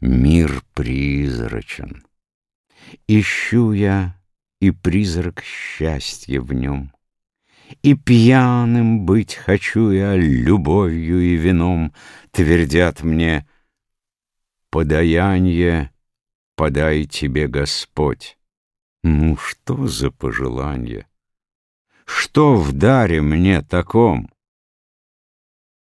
Мир призрачен. Ищу я и призрак счастья в нем. И пьяным быть хочу я любовью и вином, Твердят мне, подаяние подай тебе Господь. Ну, что за пожелание? Что в даре мне таком?